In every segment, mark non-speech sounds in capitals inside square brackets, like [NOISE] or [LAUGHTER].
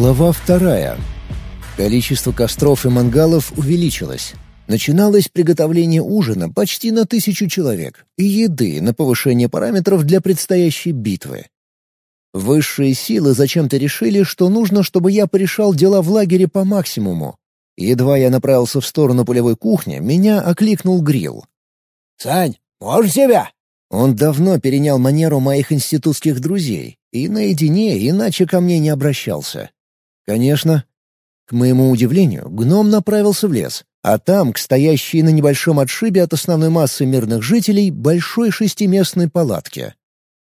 Глава вторая. Количество костров и мангалов увеличилось. Начиналось приготовление ужина почти на тысячу человек и еды на повышение параметров для предстоящей битвы. Высшие силы зачем-то решили, что нужно, чтобы я порешал дела в лагере по максимуму. Едва я направился в сторону полевой кухни, меня окликнул Грил. «Сань, можешь себя?» Он давно перенял манеру моих институтских друзей и наедине иначе ко мне не обращался. Конечно. К моему удивлению, гном направился в лес, а там, к стоящей на небольшом отшибе от основной массы мирных жителей, большой шестиместной палатке.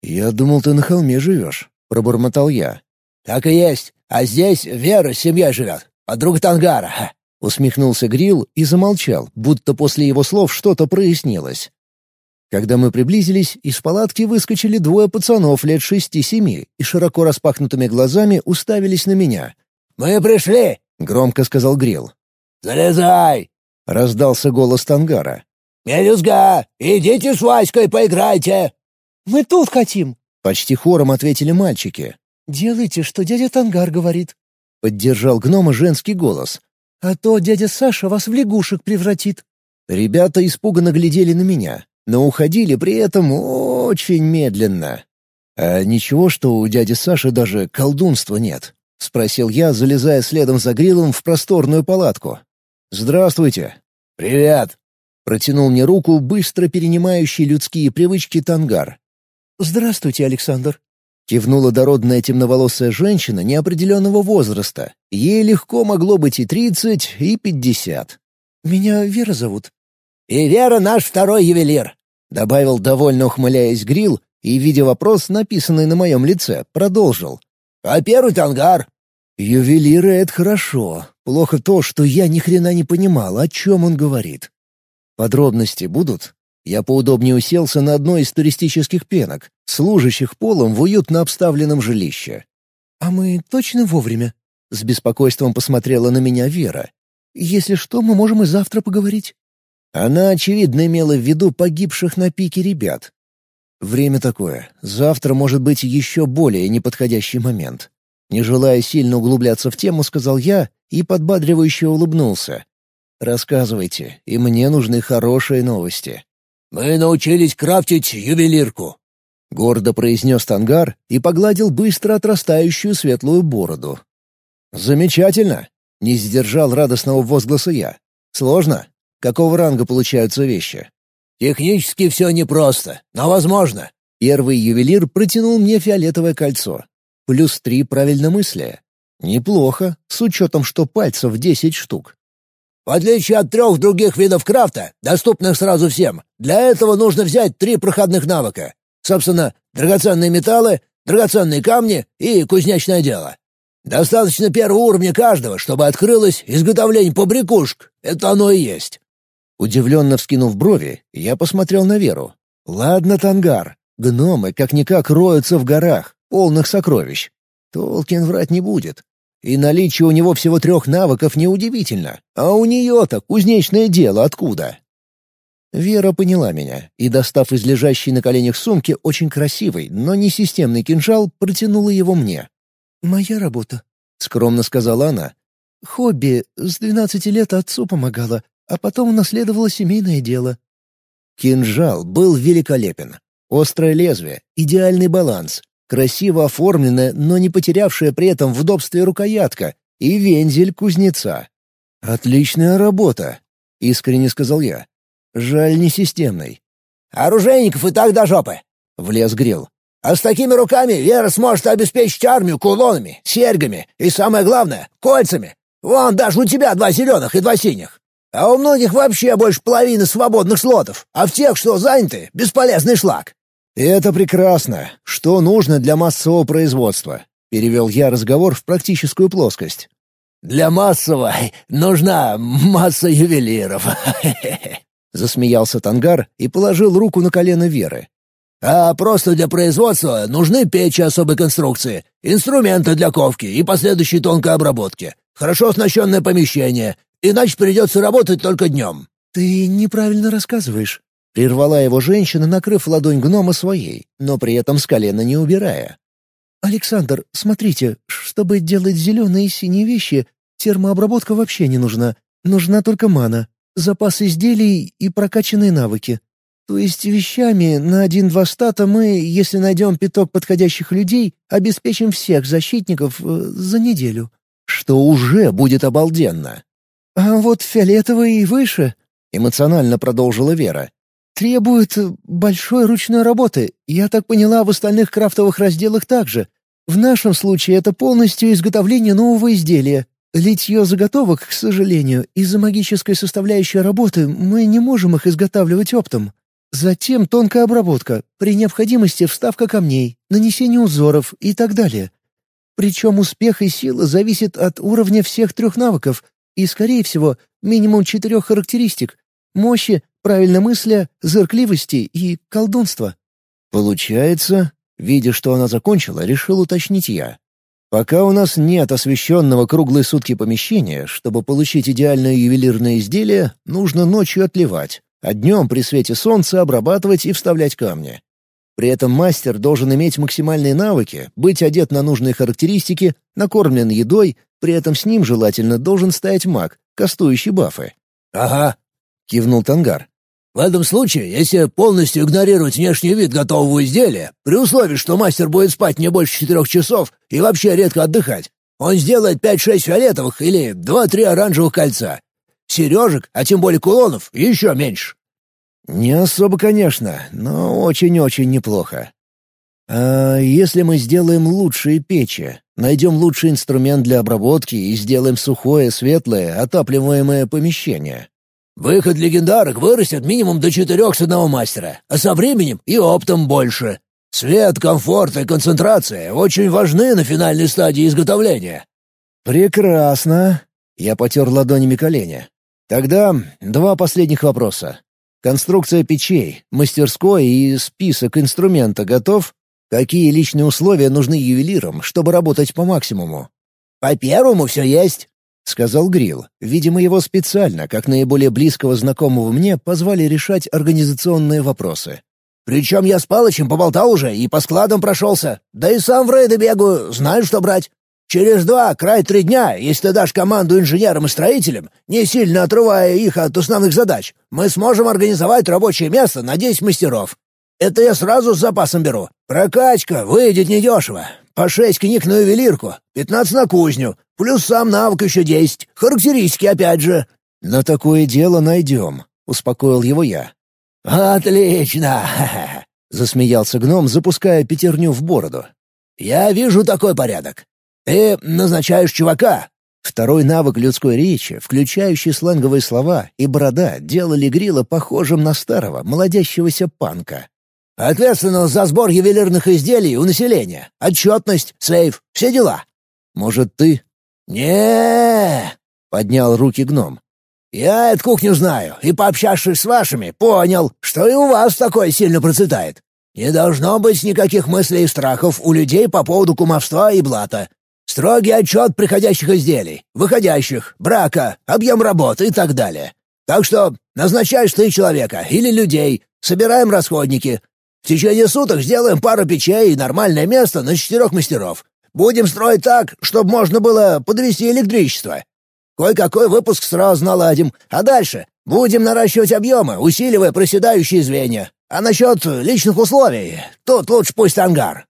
«Я думал, ты на холме живешь», — пробормотал я. «Так и есть. А здесь Вера с семьей живет. Подруга Тангара». Усмехнулся Грил и замолчал, будто после его слов что-то прояснилось. Когда мы приблизились, из палатки выскочили двое пацанов лет шести-семи и широко распахнутыми глазами уставились на меня. «Мы пришли!» — громко сказал Грил. «Залезай!» — раздался голос Тангара. «Мелюзга, идите с Васькой поиграйте!» «Мы тут хотим!» — почти хором ответили мальчики. «Делайте, что дядя Тангар говорит», — поддержал гнома женский голос. «А то дядя Саша вас в лягушек превратит». Ребята испуганно глядели на меня, но уходили при этом очень медленно. «А ничего, что у дяди Саши даже колдунства нет?» — спросил я, залезая следом за грилом в просторную палатку. «Здравствуйте». «Привет». Протянул мне руку быстро перенимающий людские привычки тангар. «Здравствуйте, Александр». Кивнула дородная темноволосая женщина неопределенного возраста. Ей легко могло быть и тридцать, и пятьдесят. «Меня Вера зовут». «И Вера наш второй ювелир», — добавил, довольно ухмыляясь Грил, и, видя вопрос, написанный на моем лице, продолжил. А первый тангар?» «Ювелиры — это хорошо. Плохо то, что я ни хрена не понимал, о чем он говорит. Подробности будут?» Я поудобнее уселся на одной из туристических пенок, служащих полом в уютно обставленном жилище. «А мы точно вовремя?» — с беспокойством посмотрела на меня Вера. «Если что, мы можем и завтра поговорить». Она, очевидно, имела в виду погибших на пике ребят, Время такое. Завтра может быть еще более неподходящий момент. Не желая сильно углубляться в тему, сказал я и подбадривающе улыбнулся. «Рассказывайте, и мне нужны хорошие новости». «Мы научились крафтить ювелирку», — гордо произнес Тангар и погладил быстро отрастающую светлую бороду. «Замечательно!» — не сдержал радостного возгласа я. «Сложно? Какого ранга получаются вещи?» Технически все непросто, но возможно. Первый ювелир протянул мне фиолетовое кольцо. Плюс три правильномыслия. Неплохо, с учетом, что пальцев десять штук. В отличие от трех других видов крафта, доступных сразу всем, для этого нужно взять три проходных навыка. Собственно, драгоценные металлы, драгоценные камни и кузнечное дело. Достаточно первого уровня каждого, чтобы открылось изготовление побрякушек. Это оно и есть. Удивленно вскинув брови, я посмотрел на Веру. «Ладно, Тангар, гномы как-никак роются в горах, полных сокровищ. Толкин врать не будет. И наличие у него всего трех навыков неудивительно. А у нее-то кузнечное дело откуда?» Вера поняла меня и, достав из лежащей на коленях сумки очень красивый, но не системный кинжал, протянула его мне. «Моя работа», — скромно сказала она. «Хобби. С двенадцати лет отцу помогала, а потом унаследовала семейное дело. Кинжал был великолепен. Острое лезвие, идеальный баланс, красиво оформленная, но не потерявшая при этом в удобстве рукоятка и вензель кузнеца. «Отличная работа», — искренне сказал я. «Жаль, не системный». «Оружейников и так до жопы», — влез Грил. «А с такими руками Вера сможет обеспечить армию кулонами, серьгами и, самое главное, кольцами. Вон даже у тебя два зеленых и два синих. А у многих вообще больше половины свободных слотов, а в тех, что заняты, бесполезный шлак». «Это прекрасно. Что нужно для массового производства?» — перевел я разговор в практическую плоскость. «Для массового нужна масса ювелиров», [LAUGHS] — засмеялся Тангар и положил руку на колено Веры. «А просто для производства нужны печи особой конструкции, инструменты для ковки и последующей тонкой обработки, хорошо оснащенное помещение, Иначе придется работать только днем». «Ты неправильно рассказываешь», — прервала его женщина, накрыв ладонь гнома своей, но при этом с колена не убирая. «Александр, смотрите, чтобы делать зеленые и синие вещи, термообработка вообще не нужна. Нужна только мана, запас изделий и прокачанные навыки. То есть вещами на один-два стата мы, если найдем пяток подходящих людей, обеспечим всех защитников э, за неделю». Что уже будет обалденно. «А вот фиолетовые и выше», — эмоционально продолжила Вера. «Требует большой ручной работы. Я так поняла, в остальных крафтовых разделах также. В нашем случае это полностью изготовление нового изделия. Литье заготовок, к сожалению, из-за магической составляющей работы мы не можем их изготавливать оптом. Затем тонкая обработка, при необходимости вставка камней, нанесение узоров и так далее. Причем успех и сила зависят от уровня всех трех навыков и, скорее всего, минимум четырех характеристик — мощи, правильно мысля, зыркливости и колдунства. Получается, видя, что она закончила, решил уточнить я. Пока у нас нет освещенного круглые сутки помещения, чтобы получить идеальное ювелирное изделие, нужно ночью отливать, а днем при свете солнца обрабатывать и вставлять камни. При этом мастер должен иметь максимальные навыки, быть одет на нужные характеристики, накормлен едой, при этом с ним желательно должен стоять маг, кастующий бафы. «Ага», — кивнул Тангар. В этом случае, если полностью игнорировать внешний вид готового изделия, при условии, что мастер будет спать не больше четырех часов и вообще редко отдыхать, он сделает пять-шесть фиолетовых или два-три оранжевых кольца. Сережек, а тем более кулонов, еще меньше. Не особо, конечно, но очень-очень неплохо. А если мы сделаем лучшие печи, найдем лучший инструмент для обработки и сделаем сухое, светлое, отапливаемое помещение, Выход легендарок вырастет минимум до четырех с одного мастера, а со временем и оптом больше. Свет, комфорт и концентрация очень важны на финальной стадии изготовления». «Прекрасно!» — я потер ладонями колени. «Тогда два последних вопроса. Конструкция печей, мастерской и список инструмента готов? Какие личные условия нужны ювелирам, чтобы работать по максимуму?» «По первому все есть. — сказал Грил. Видимо, его специально, как наиболее близкого знакомого мне, позвали решать организационные вопросы. «Причем я с Палычем поболтал уже и по складам прошелся. Да и сам в рейды бегаю, знаю, что брать. Через два, край три дня, если ты дашь команду инженерам и строителям, не сильно отрывая их от основных задач, мы сможем организовать рабочее место на десять мастеров. Это я сразу с запасом беру. Прокачка выйдет недешево. По шесть книг на ювелирку, пятнадцать на кузню, плюс сам навык еще десять. Характеристики опять же». «На такое дело найдем», — успокоил его я. «Отлично!» [LAUGHS] — засмеялся гном, запуская пятерню в бороду. «Я вижу такой порядок. Ты назначаешь чувака». Второй навык людской речи, включающий сленговые слова и борода, делали Грила похожим на старого, молодящегося панка. Ответственного за сбор ювелирных изделий у населения. Отчетность, сейф, все дела. Может, ты?» не поднял руки гном. «Я эту кухню знаю, и, пообщавшись с вашими, понял, что и у вас такое сильно процветает. Не должно быть никаких мыслей и страхов у людей по поводу кумовства и блата. Строгий отчет приходящих изделий, выходящих, брака, объем работы и так далее. Так что назначаешь ты человека или людей, собираем расходники, в течение суток сделаем пару печей и нормальное место на четырех мастеров. Будем строить так, чтобы можно было подвести электричество. Кое-какой выпуск сразу наладим, а дальше будем наращивать объемы, усиливая проседающие звенья. А насчет личных условий, тут лучше пусть ангар».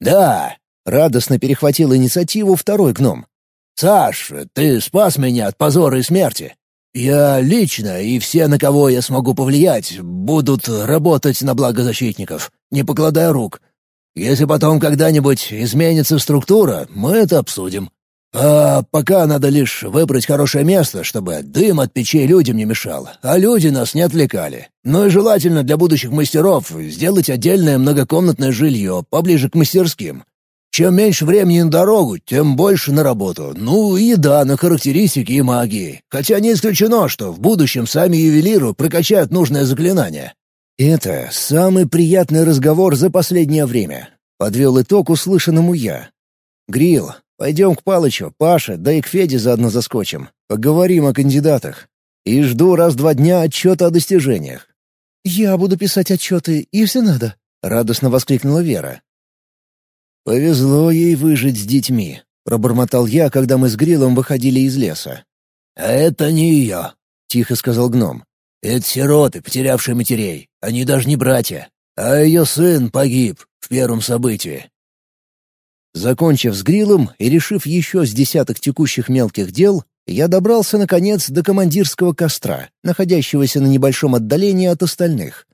«Да», — радостно перехватил инициативу второй гном. «Саш, ты спас меня от позора и смерти. Я лично и все, на кого я смогу повлиять, будут работать на благо защитников, не покладая рук. Если потом когда-нибудь изменится структура, мы это обсудим. А пока надо лишь выбрать хорошее место, чтобы дым от печей людям не мешал, а люди нас не отвлекали. Ну и желательно для будущих мастеров сделать отдельное многокомнатное жилье поближе к мастерским. Чем меньше времени на дорогу, тем больше на работу. Ну и еда на характеристики и магии. Хотя не исключено, что в будущем сами ювелиры прокачают нужное заклинание. Это самый приятный разговор за последнее время. Подвел итог услышанному я. Грил, пойдем к Палычу, Паше, да и к Феде заодно заскочим. Поговорим о кандидатах. И жду раз-два дня отчета о достижениях. «Я буду писать отчеты, если надо», — радостно воскликнула Вера. «Повезло ей выжить с детьми», — пробормотал я, когда мы с Грилом выходили из леса. «А это не ее», — тихо сказал гном. «Это сироты, потерявшие матерей. Они даже не братья. А ее сын погиб в первом событии». Закончив с грилом и решив еще с десяток текущих мелких дел, я добрался, наконец, до командирского костра, находящегося на небольшом отдалении от остальных.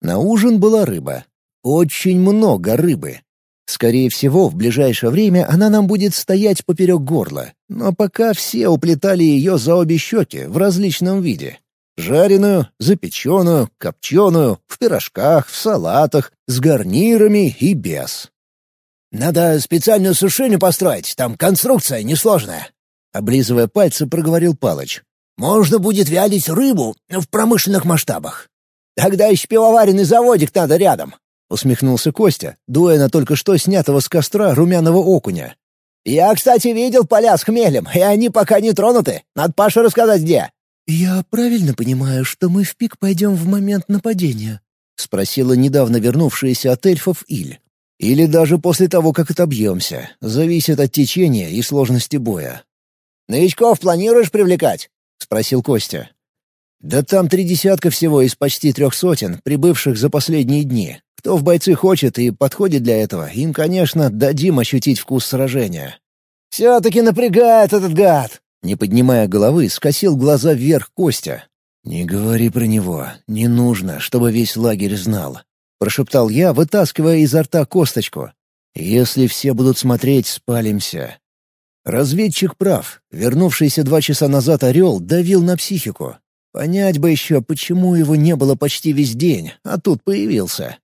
На ужин была рыба. Очень много рыбы. Скорее всего, в ближайшее время она нам будет стоять поперек горла, но пока все уплетали ее за обе щеки в различном виде. Жареную, запеченную, копченую, в пирожках, в салатах, с гарнирами и без. «Надо специальную сушильню построить, там конструкция несложная», — облизывая пальцы, проговорил Палыч. «Можно будет вялить рыбу в промышленных масштабах». «Тогда еще пивоваренный заводик надо рядом», — усмехнулся Костя, дуя на только что снятого с костра румяного окуня. «Я, кстати, видел поля с хмелем, и они пока не тронуты. Надо Паше рассказать, где». «Я правильно понимаю, что мы в пик пойдем в момент нападения?» — спросила недавно вернувшаяся от эльфов Иль. «Или даже после того, как отобьемся. Зависит от течения и сложности боя». «Новичков планируешь привлекать?» — спросил Костя. «Да там три десятка всего из почти трех сотен, прибывших за последние дни. Кто в бойцы хочет и подходит для этого, им, конечно, дадим ощутить вкус сражения. «Все-таки напрягает этот гад!» Не поднимая головы, скосил глаза вверх Костя. «Не говори про него. Не нужно, чтобы весь лагерь знал», — прошептал я, вытаскивая изо рта косточку. «Если все будут смотреть, спалимся». Разведчик прав. Вернувшийся два часа назад орел давил на психику. Понять бы еще, почему его не было почти весь день, а тут появился.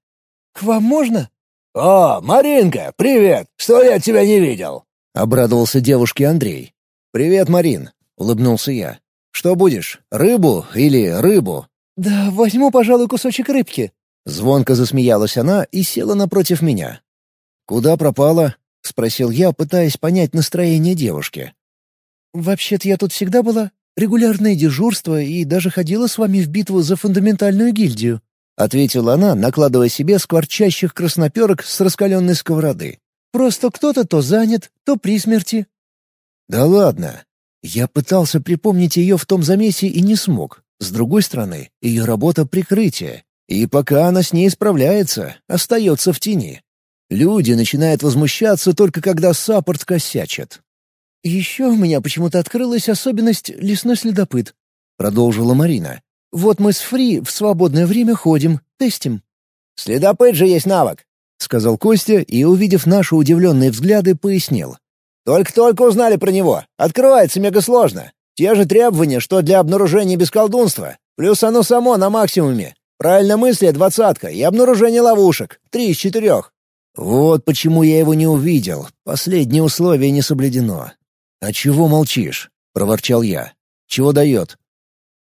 «К вам можно?» «О, Маринка, привет! Что я тебя не видел?» — обрадовался девушке Андрей. «Привет, Марин», — улыбнулся я. «Что будешь, рыбу или рыбу?» «Да возьму, пожалуй, кусочек рыбки». Звонко засмеялась она и села напротив меня. «Куда пропала?» — спросил я, пытаясь понять настроение девушки. «Вообще-то я тут всегда была. Регулярное дежурство и даже ходила с вами в битву за фундаментальную гильдию. — ответила она, накладывая себе скворчащих красноперок с раскаленной сковороды. «Просто кто-то то занят, то при смерти». «Да ладно. Я пытался припомнить ее в том замесе и не смог. С другой стороны, ее работа — прикрытие. И пока она с ней справляется, остается в тени. Люди начинают возмущаться только когда саппорт косячит». «Еще у меня почему-то открылась особенность лесной следопыт», — продолжила Марина. Вот мы с Фри в свободное время ходим, тестим». «Следопыт же есть навык», — сказал Костя и, увидев наши удивленные взгляды, пояснил. «Только-только узнали про него. Открывается мега сложно. Те же требования, что для обнаружения без колдунства. Плюс оно само на максимуме. Правильно мысли — двадцатка, и обнаружение ловушек — три из четырех». «Вот почему я его не увидел. Последнее условие не соблюдено». «А чего молчишь?» — проворчал я. «Чего дает?»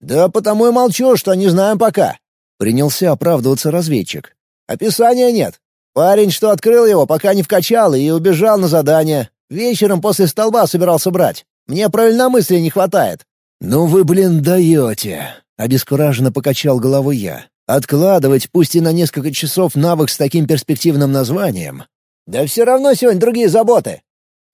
«Да потому и молчу, что не знаем пока», — принялся оправдываться разведчик. «Описания нет. Парень, что открыл его, пока не вкачал и убежал на задание. Вечером после столба собирался брать. Мне правильномыслия не хватает». «Ну вы, блин, даете!» — обескураженно покачал головой я. «Откладывать, пусть и на несколько часов, навык с таким перспективным названием». «Да все равно сегодня другие заботы».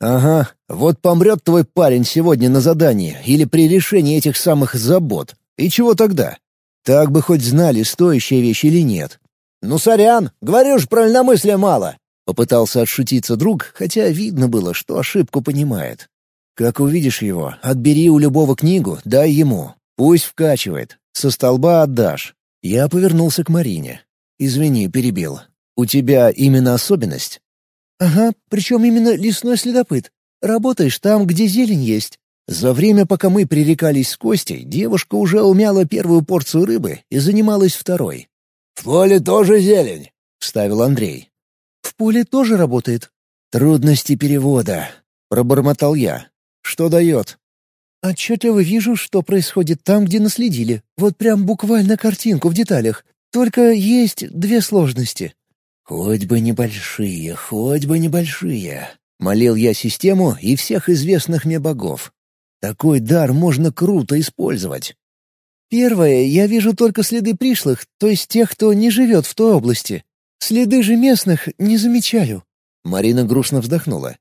«Ага, вот помрет твой парень сегодня на задании или при решении этих самых забот. И чего тогда? Так бы хоть знали, стоящая вещь или нет. «Ну, сорян, говорю ж, правильномыслия мало!» Попытался отшутиться друг, хотя видно было, что ошибку понимает. «Как увидишь его, отбери у любого книгу, дай ему. Пусть вкачивает. Со столба отдашь». Я повернулся к Марине. «Извини, перебил. У тебя именно особенность?» «Ага, причем именно лесной следопыт. Работаешь там, где зелень есть. За время, пока мы пререкались с Костей, девушка уже умяла первую порцию рыбы и занималась второй. «В поле тоже зелень», — вставил Андрей. «В поле тоже работает». «Трудности перевода», — пробормотал я. «Что дает?» «Отчетливо вижу, что происходит там, где наследили. Вот прям буквально картинку в деталях. Только есть две сложности». «Хоть бы небольшие, хоть бы небольшие», — молил я систему и всех известных мне богов. Такой дар можно круто использовать. Первое, я вижу только следы пришлых, то есть тех, кто не живет в той области. Следы же местных не замечаю. Марина грустно вздохнула.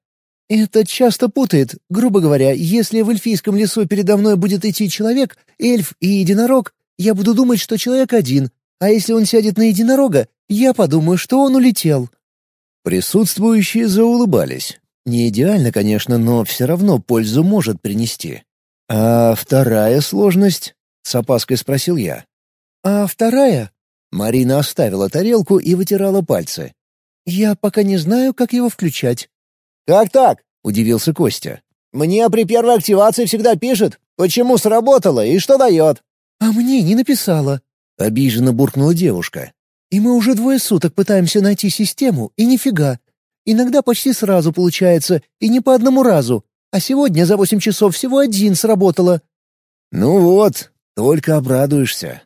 «Это часто путает. Грубо говоря, если в эльфийском лесу передо мной будет идти человек, эльф и единорог, я буду думать, что человек один, а если он сядет на единорога, я подумаю, что он улетел». Присутствующие заулыбались. Не идеально, конечно, но все равно пользу может принести. «А вторая сложность?» — с опаской спросил я. «А вторая?» Марина оставила тарелку и вытирала пальцы. «Я пока не знаю, как его включать». «Как так?» — удивился Костя. «Мне при первой активации всегда пишет, почему сработало и что дает». «А мне не написала», — обиженно буркнула девушка. «И мы уже двое суток пытаемся найти систему, и нифига. Иногда почти сразу получается, и не по одному разу. А сегодня за восемь часов всего один сработало». «Ну вот, только обрадуешься».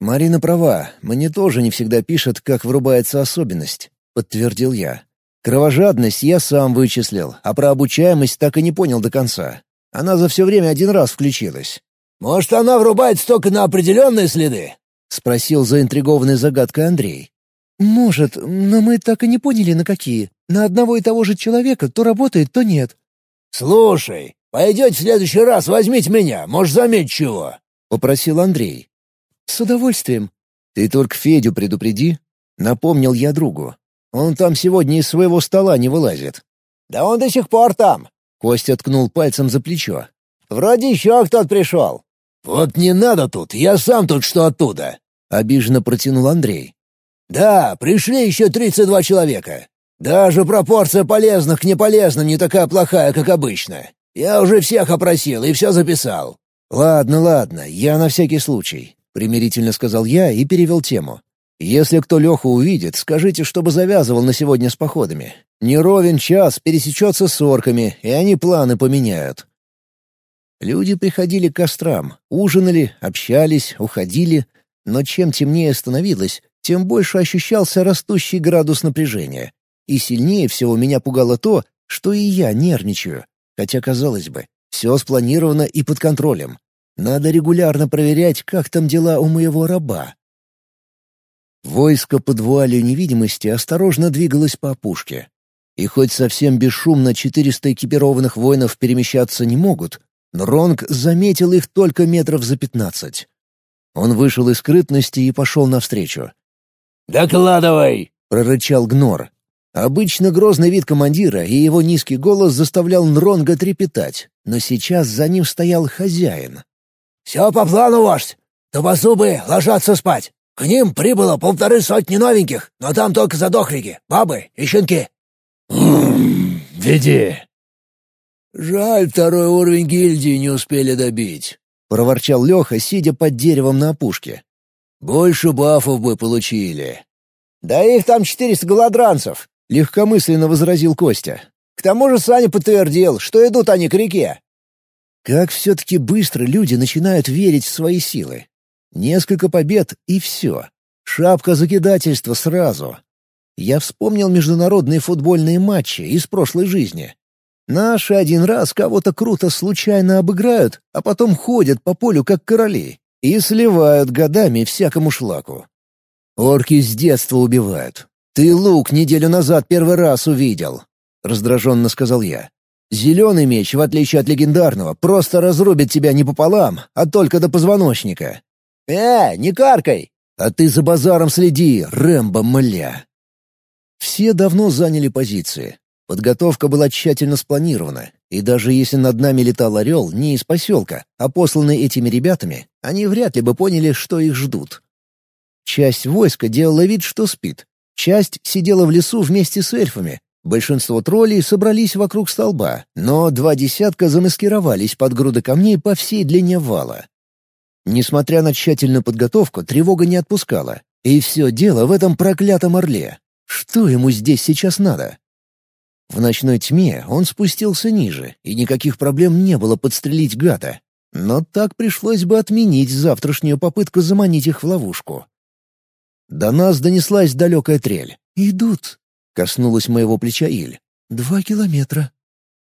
«Марина права, мне тоже не всегда пишет, как врубается особенность», — подтвердил я. «Кровожадность я сам вычислил, а про обучаемость так и не понял до конца. Она за все время один раз включилась». «Может, она врубается только на определенные следы?» — спросил заинтригованный загадкой Андрей. «Может, но мы так и не поняли, на какие. На одного и того же человека то работает, то нет». «Слушай, пойдете в следующий раз возьмите меня, может, заметь чего?» — попросил Андрей. «С удовольствием». «Ты только Федю предупреди», — напомнил я другу. «Он там сегодня из своего стола не вылазит». «Да он до сих пор там», — Костя ткнул пальцем за плечо. «Вроде еще кто-то пришел». «Вот не надо тут, я сам тут что оттуда», — обиженно протянул Андрей. «Да, пришли еще тридцать два человека. Даже пропорция полезных к неполезным не такая плохая, как обычно. Я уже всех опросил и все записал». «Ладно, ладно, я на всякий случай», — примирительно сказал я и перевел тему. «Если кто Леху увидит, скажите, чтобы завязывал на сегодня с походами. Не ровен час пересечется с орками, и они планы поменяют». Люди приходили к кострам, ужинали, общались, уходили, но чем темнее становилось, тем больше ощущался растущий градус напряжения. И сильнее всего меня пугало то, что и я нервничаю. Хотя, казалось бы, все спланировано и под контролем. Надо регулярно проверять, как там дела у моего раба. Войско под вуалью невидимости осторожно двигалось по опушке. И хоть совсем бесшумно 400 экипированных воинов перемещаться не могут, но Ронг заметил их только метров за пятнадцать. Он вышел из скрытности и пошел навстречу. «Докладывай!» — прорычал Гнор. Обычно грозный вид командира и его низкий голос заставлял Нронга трепетать, но сейчас за ним стоял хозяин. «Все по плану, вождь. Тубозубы ложатся спать. К ним прибыло полторы сотни новеньких, но там только задохлики, бабы и щенки». «Веди», «Жаль, второй уровень гильдии не успели добить», — проворчал Леха, сидя под деревом на опушке. «Больше бафов бы получили». «Да их там четыреста голодранцев», — легкомысленно возразил Костя. «К тому же Саня подтвердил, что идут они к реке». Как все-таки быстро люди начинают верить в свои силы. Несколько побед — и все. Шапка закидательства сразу. Я вспомнил международные футбольные матчи из прошлой жизни. Наши один раз кого-то круто случайно обыграют, а потом ходят по полю как короли и сливают годами всякому шлаку. Орки с детства убивают. Ты лук неделю назад первый раз увидел, — раздраженно сказал я. Зеленый меч, в отличие от легендарного, просто разрубит тебя не пополам, а только до позвоночника. «Э, не каркай!» «А ты за базаром следи, Рэмбо мля!» Все давно заняли позиции. Подготовка была тщательно спланирована, и даже если над нами летал орел не из поселка, а посланный этими ребятами, они вряд ли бы поняли, что их ждут. Часть войска делала вид, что спит. Часть сидела в лесу вместе с эльфами. Большинство троллей собрались вокруг столба, но два десятка замаскировались под груды камней по всей длине вала. Несмотря на тщательную подготовку, тревога не отпускала. И все дело в этом проклятом орле. Что ему здесь сейчас надо? В ночной тьме он спустился ниже, и никаких проблем не было подстрелить гада. Но так пришлось бы отменить завтрашнюю попытку заманить их в ловушку. До нас донеслась далекая трель. «Идут», — коснулась моего плеча Иль. «Два километра».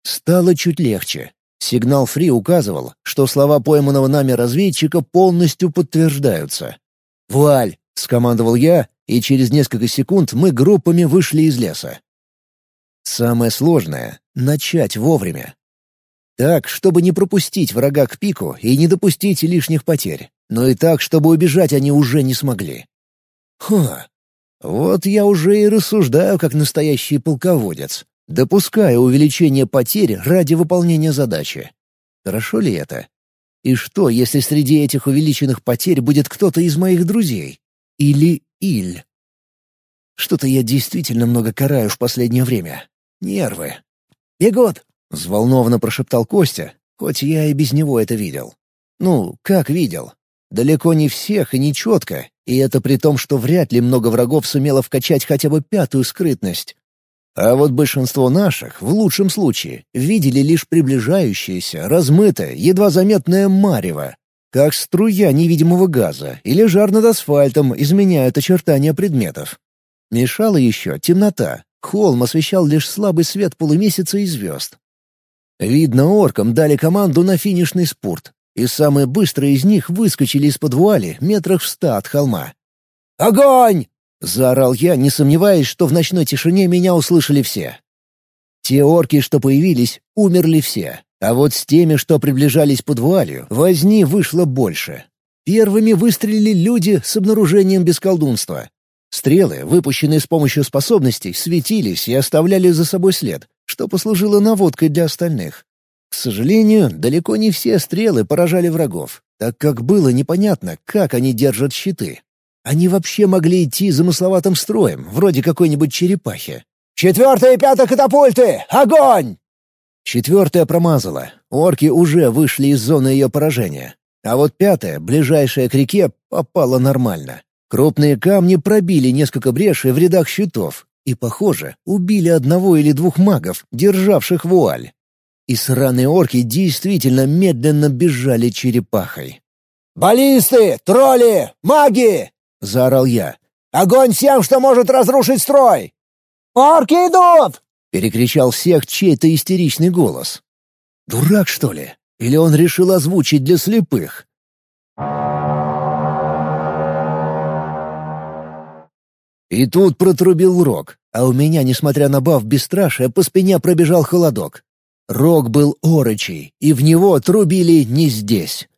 Стало чуть легче. Сигнал Фри указывал, что слова пойманного нами разведчика полностью подтверждаются. «Вуаль!» — скомандовал я, и через несколько секунд мы группами вышли из леса. Самое сложное — начать вовремя. Так, чтобы не пропустить врага к пику и не допустить лишних потерь, но и так, чтобы убежать они уже не смогли. Хм, вот я уже и рассуждаю как настоящий полководец, допуская увеличение потерь ради выполнения задачи. Хорошо ли это? И что, если среди этих увеличенных потерь будет кто-то из моих друзей? Или Иль? Что-то я действительно много караю в последнее время. Нервы. «Бегут!» — взволнованно прошептал Костя, хоть я и без него это видел. Ну, как видел? Далеко не всех и не четко, и это при том, что вряд ли много врагов сумело вкачать хотя бы пятую скрытность. А вот большинство наших, в лучшем случае, видели лишь приближающееся, размытое, едва заметное марево, как струя невидимого газа или жар над асфальтом изменяют очертания предметов. Мешала еще темнота, холм освещал лишь слабый свет полумесяца и звезд. Видно, оркам дали команду на финишный спорт, и самые быстрые из них выскочили из-под вуали метрах в ста от холма. «Огонь!» Заорал я, не сомневаясь, что в ночной тишине меня услышали все. Те орки, что появились, умерли все. А вот с теми, что приближались под вуалью, возни вышло больше. Первыми выстрелили люди с обнаружением бесколдунства. Стрелы, выпущенные с помощью способностей, светились и оставляли за собой след, что послужило наводкой для остальных. К сожалению, далеко не все стрелы поражали врагов, так как было непонятно, как они держат щиты. Они вообще могли идти замысловатым строем, вроде какой-нибудь черепахи. «Четвертая и пятая катапульты! Огонь!» Четвертая промазала. Орки уже вышли из зоны ее поражения. А вот пятая, ближайшая к реке, попала нормально. Крупные камни пробили несколько брешей в рядах щитов и, похоже, убили одного или двух магов, державших вуаль. И сраные орки действительно медленно бежали черепахой. «Баллисты! Тролли! Маги! — заорал я. «Огонь всем, что может разрушить строй!» «Орки идут!» — перекричал всех чей-то истеричный голос. «Дурак, что ли? Или он решил озвучить для слепых?» И тут протрубил рог, а у меня, несмотря на баф бесстрашия, по спине пробежал холодок. Рог был орочий, и в него трубили не здесь.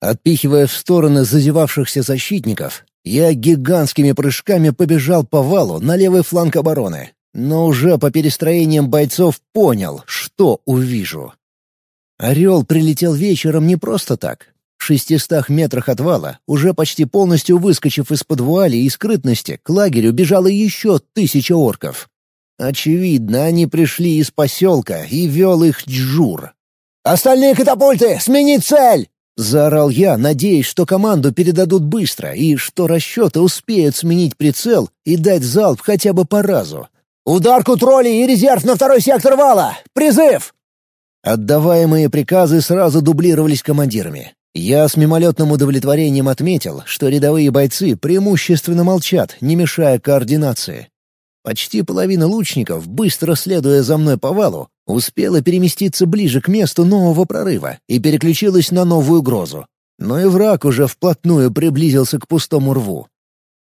Отпихивая в стороны зазевавшихся защитников, я гигантскими прыжками побежал по валу на левый фланг обороны, но уже по перестроениям бойцов понял, что увижу. Орел прилетел вечером не просто так. В шестистах метрах от вала, уже почти полностью выскочив из-под вуали и скрытности, к лагерю бежало еще тысяча орков. Очевидно, они пришли из поселка и вел их Джур. «Остальные катапульты! Сменить цель!» — заорал я, надеясь, что команду передадут быстро и что расчеты успеют сменить прицел и дать залп хотя бы по разу. «Ударку троллей и резерв на второй сектор вала! Призыв!» Отдаваемые приказы сразу дублировались командирами. Я с мимолетным удовлетворением отметил, что рядовые бойцы преимущественно молчат, не мешая координации. Почти половина лучников, быстро следуя за мной по валу, успела переместиться ближе к месту нового прорыва и переключилась на новую угрозу. Но и враг уже вплотную приблизился к пустому рву.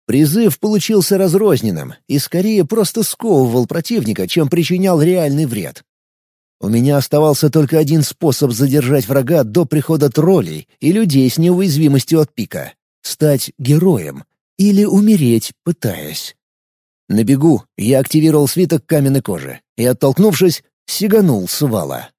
Призыв получился разрозненным и скорее просто сковывал противника, чем причинял реальный вред. У меня оставался только один способ задержать врага до прихода троллей и людей с неуязвимостью от пика — стать героем или умереть, пытаясь. На бегу я активировал свиток каменной кожи и, оттолкнувшись, сиганул с вала.